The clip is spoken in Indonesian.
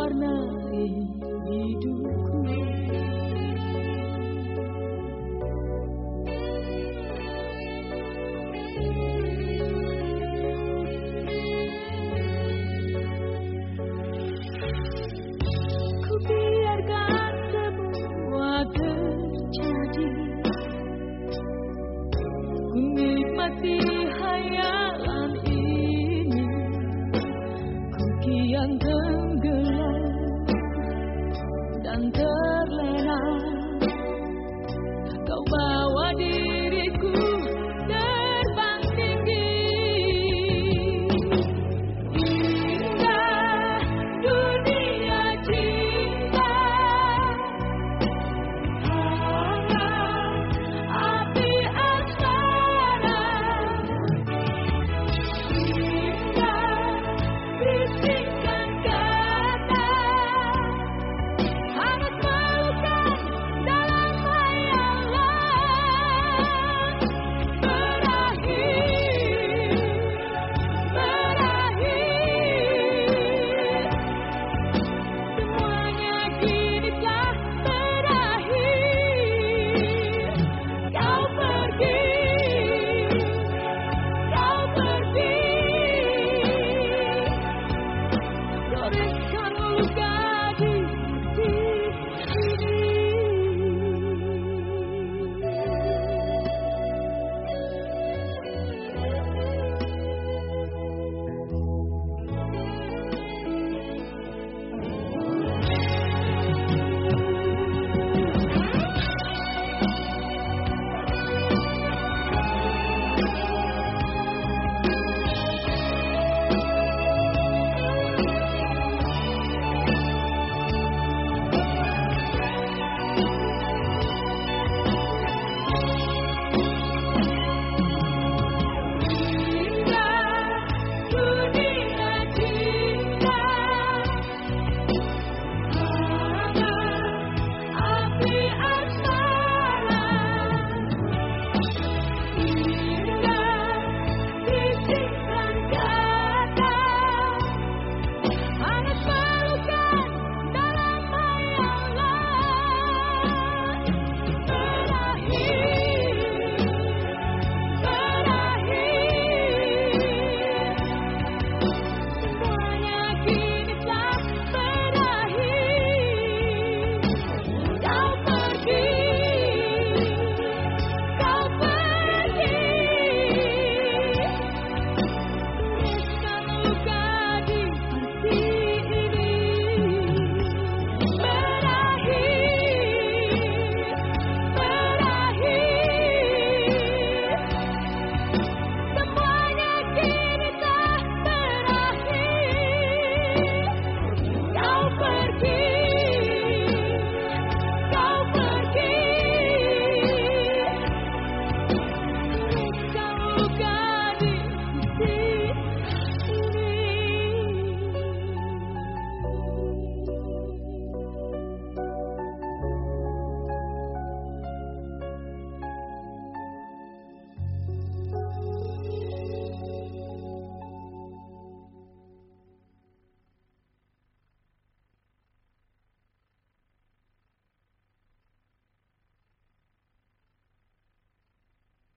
Mewarnai Ku biarkan semua terjadi. Ku nikmati hayalan ini. Ku kian come